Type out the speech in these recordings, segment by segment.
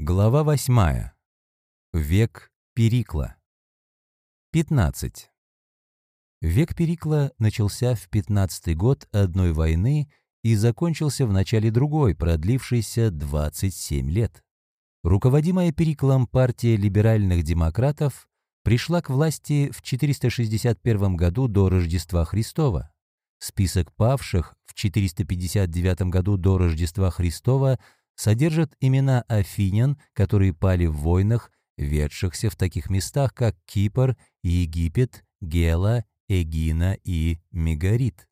Глава 8. Век Перикла. 15. Век Перикла начался в 15 год одной войны и закончился в начале другой, продлившейся 27 лет. Руководимая Периклом партия либеральных демократов пришла к власти в 461 году до Рождества Христова. Список павших в 459 году до Рождества Христова – содержит имена афинян, которые пали в войнах, ведшихся в таких местах, как Кипр, Египет, Гела, Эгина и Мегарит.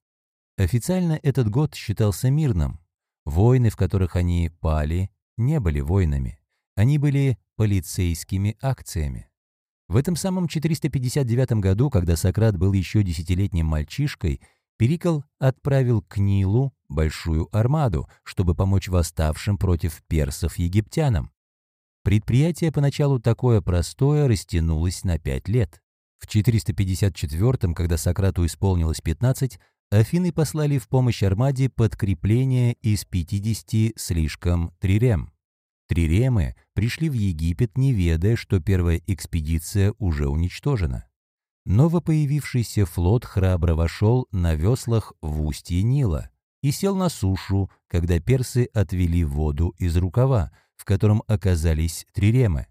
Официально этот год считался мирным. Войны, в которых они пали, не были войнами. Они были полицейскими акциями. В этом самом 459 году, когда Сократ был еще десятилетним мальчишкой, Перикл отправил к Нилу большую армаду, чтобы помочь восставшим против персов египтянам. Предприятие поначалу такое простое растянулось на пять лет. В 454 когда Сократу исполнилось 15, Афины послали в помощь армаде подкрепление из 50 слишком трирем. Триремы пришли в Египет, не ведая, что первая экспедиция уже уничтожена. Новопоявившийся флот храбро вошел на веслах в устье Нила и сел на сушу, когда персы отвели воду из рукава, в котором оказались триремы.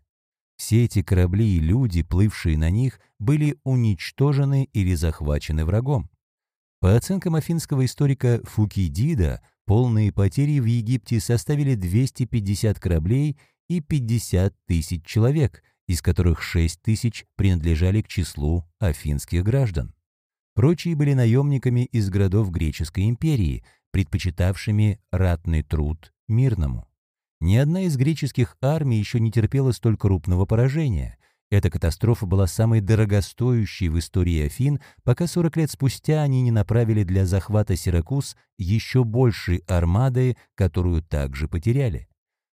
Все эти корабли и люди, плывшие на них, были уничтожены или захвачены врагом. По оценкам афинского историка Фукидида, полные потери в Египте составили 250 кораблей и 50 тысяч человек – из которых 6 тысяч принадлежали к числу афинских граждан. Прочие были наемниками из городов Греческой империи, предпочитавшими ратный труд мирному. Ни одна из греческих армий еще не терпела столь крупного поражения. Эта катастрофа была самой дорогостоящей в истории Афин, пока 40 лет спустя они не направили для захвата Сиракуз еще большей армады, которую также потеряли.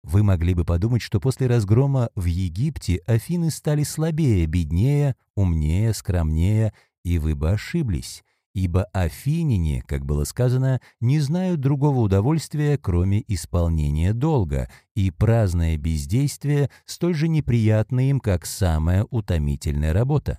Вы могли бы подумать, что после разгрома в Египте Афины стали слабее, беднее, умнее, скромнее, и вы бы ошиблись, ибо афиняне, как было сказано, не знают другого удовольствия, кроме исполнения долга, и праздное бездействие столь же неприятно им, как самая утомительная работа.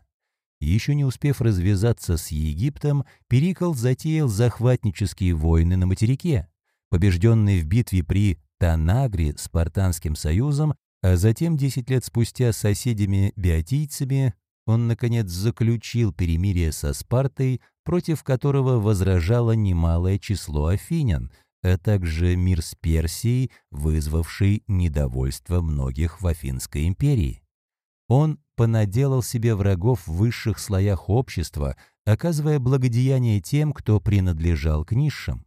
Еще не успев развязаться с Египтом, Перикл затеял захватнические войны на материке. Побежденный в битве при Танагри Спартанским союзом, а затем 10 лет спустя соседями-биотийцами он, наконец, заключил перемирие со Спартой, против которого возражало немалое число афинян, а также мир с Персией, вызвавший недовольство многих в Афинской империи. Он понаделал себе врагов в высших слоях общества, оказывая благодеяние тем, кто принадлежал к низшим.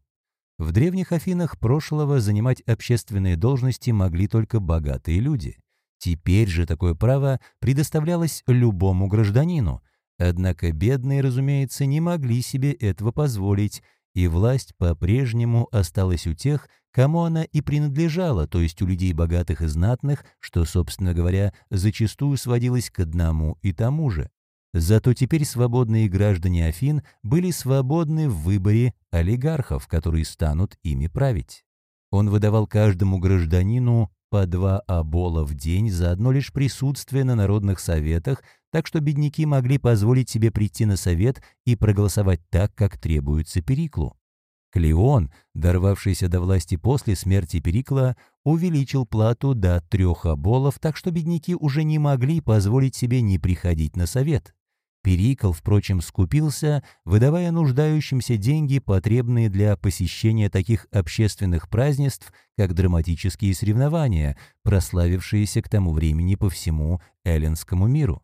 В древних Афинах прошлого занимать общественные должности могли только богатые люди. Теперь же такое право предоставлялось любому гражданину. Однако бедные, разумеется, не могли себе этого позволить, и власть по-прежнему осталась у тех, кому она и принадлежала, то есть у людей богатых и знатных, что, собственно говоря, зачастую сводилось к одному и тому же. Зато теперь свободные граждане Афин были свободны в выборе олигархов, которые станут ими править. Он выдавал каждому гражданину по два обола в день за одно лишь присутствие на народных советах, так что бедняки могли позволить себе прийти на совет и проголосовать так, как требуется Периклу. Клеон, дорвавшийся до власти после смерти Перикла, увеличил плату до трех оболов, так что бедняки уже не могли позволить себе не приходить на совет. Перикл, впрочем, скупился, выдавая нуждающимся деньги, потребные для посещения таких общественных празднеств, как драматические соревнования, прославившиеся к тому времени по всему эллинскому миру.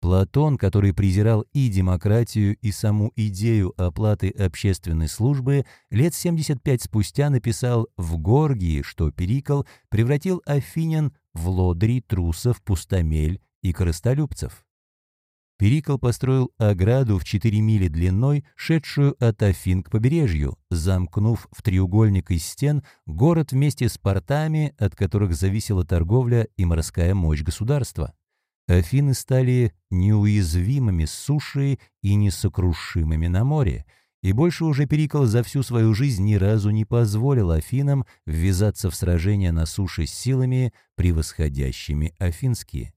Платон, который презирал и демократию, и саму идею оплаты общественной службы, лет 75 спустя написал в Горгии, что Перикл превратил афинян в лодри, трусов, пустомель и корыстолюбцев. Перикл построил ограду в 4 мили длиной, шедшую от Афин к побережью, замкнув в треугольник из стен город вместе с портами, от которых зависела торговля и морская мощь государства. Афины стали неуязвимыми с суши и несокрушимыми на море, и больше уже Перикл за всю свою жизнь ни разу не позволил Афинам ввязаться в сражение на суше с силами, превосходящими афинские.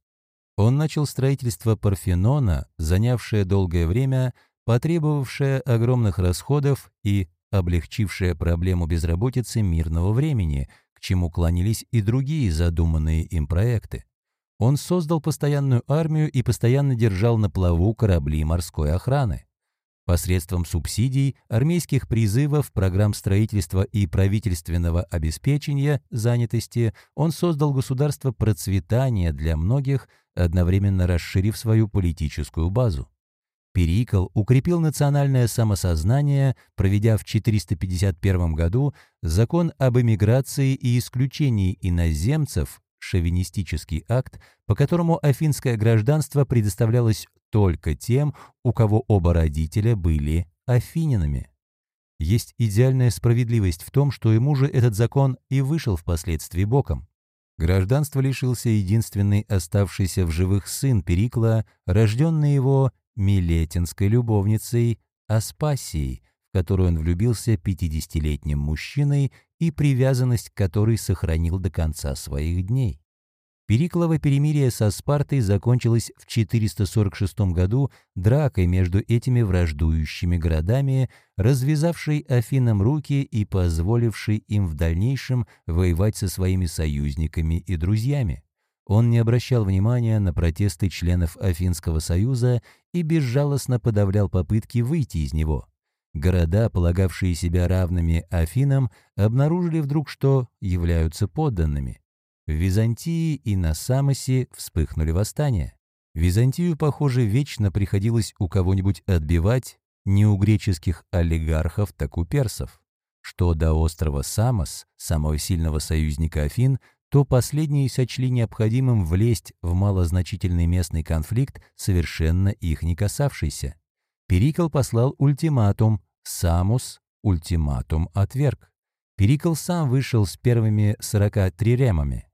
Он начал строительство Парфенона, занявшее долгое время, потребовавшее огромных расходов и облегчившее проблему безработицы мирного времени, к чему клонились и другие задуманные им проекты. Он создал постоянную армию и постоянно держал на плаву корабли морской охраны. Посредством субсидий, армейских призывов, программ строительства и правительственного обеспечения занятости он создал государство процветания для многих, одновременно расширив свою политическую базу. Перикл укрепил национальное самосознание, проведя в 451 году закон об эмиграции и исключении иноземцев, шовинистический акт, по которому афинское гражданство предоставлялось только тем, у кого оба родителя были афининами. Есть идеальная справедливость в том, что ему же этот закон и вышел впоследствии боком. Гражданство лишился единственный оставшийся в живых сын Перикла, рожденный его милетинской любовницей Аспасией, в которую он влюбился 50-летним мужчиной и привязанность к которой сохранил до конца своих дней. Периклово перемирие со Спартой закончилось в 446 году дракой между этими враждующими городами, развязавшей Афинам руки и позволившей им в дальнейшем воевать со своими союзниками и друзьями. Он не обращал внимания на протесты членов Афинского союза и безжалостно подавлял попытки выйти из него. Города, полагавшие себя равными Афинам, обнаружили вдруг, что являются подданными. В Византии и на Самосе вспыхнули восстания. Византию, похоже, вечно приходилось у кого-нибудь отбивать не у греческих олигархов, так у персов. Что до острова Самос, самого сильного союзника Афин, то последние сочли необходимым влезть в малозначительный местный конфликт, совершенно их не касавшийся. Перикл послал ультиматум, Самус ультиматум отверг. Перикл сам вышел с первыми 43 ремами.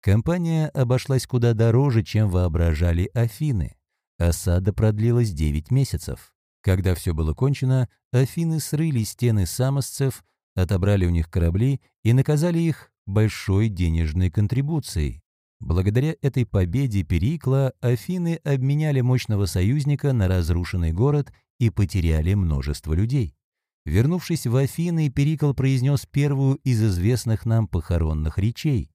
Компания обошлась куда дороже, чем воображали Афины. Осада продлилась 9 месяцев. Когда все было кончено, Афины срыли стены самосцев, отобрали у них корабли и наказали их большой денежной контрибуцией. Благодаря этой победе Перикла Афины обменяли мощного союзника на разрушенный город и потеряли множество людей. Вернувшись в Афины, Перикл произнес первую из известных нам похоронных речей.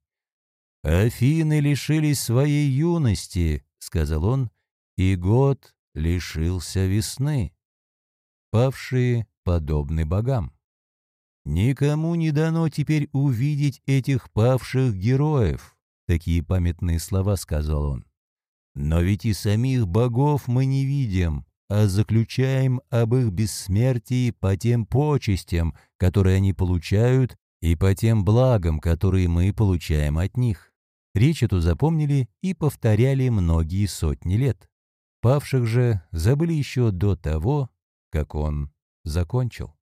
«Афины лишились своей юности», — сказал он, — «и год лишился весны». Павшие подобны богам. «Никому не дано теперь увидеть этих павших героев», — такие памятные слова сказал он. «Но ведь и самих богов мы не видим, а заключаем об их бессмертии по тем почестям, которые они получают, и по тем благам, которые мы получаем от них. Речь эту запомнили и повторяли многие сотни лет. Павших же забыли еще до того, как он закончил.